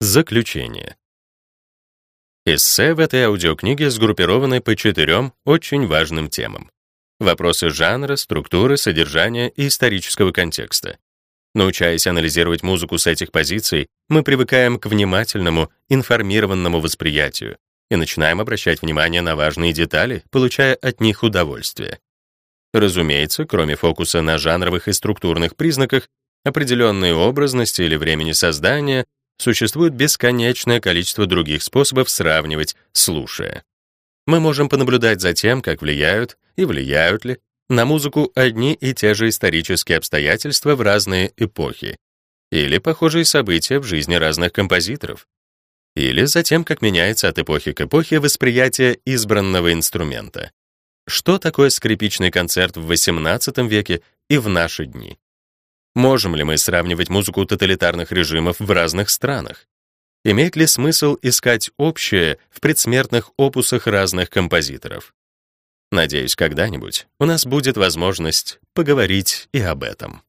Заключение. Эссе в этой аудиокниге сгруппированы по четырем очень важным темам. Вопросы жанра, структуры, содержания и исторического контекста. Научаясь анализировать музыку с этих позиций, мы привыкаем к внимательному, информированному восприятию и начинаем обращать внимание на важные детали, получая от них удовольствие. Разумеется, кроме фокуса на жанровых и структурных признаках, определенной образности или времени создания, существует бесконечное количество других способов сравнивать, слушая. Мы можем понаблюдать за тем, как влияют и влияют ли на музыку одни и те же исторические обстоятельства в разные эпохи или похожие события в жизни разных композиторов, или за тем, как меняется от эпохи к эпохе восприятие избранного инструмента. Что такое скрипичный концерт в XVIII веке и в наши дни? Можем ли мы сравнивать музыку тоталитарных режимов в разных странах? Имеет ли смысл искать общее в предсмертных опусах разных композиторов? Надеюсь, когда-нибудь у нас будет возможность поговорить и об этом.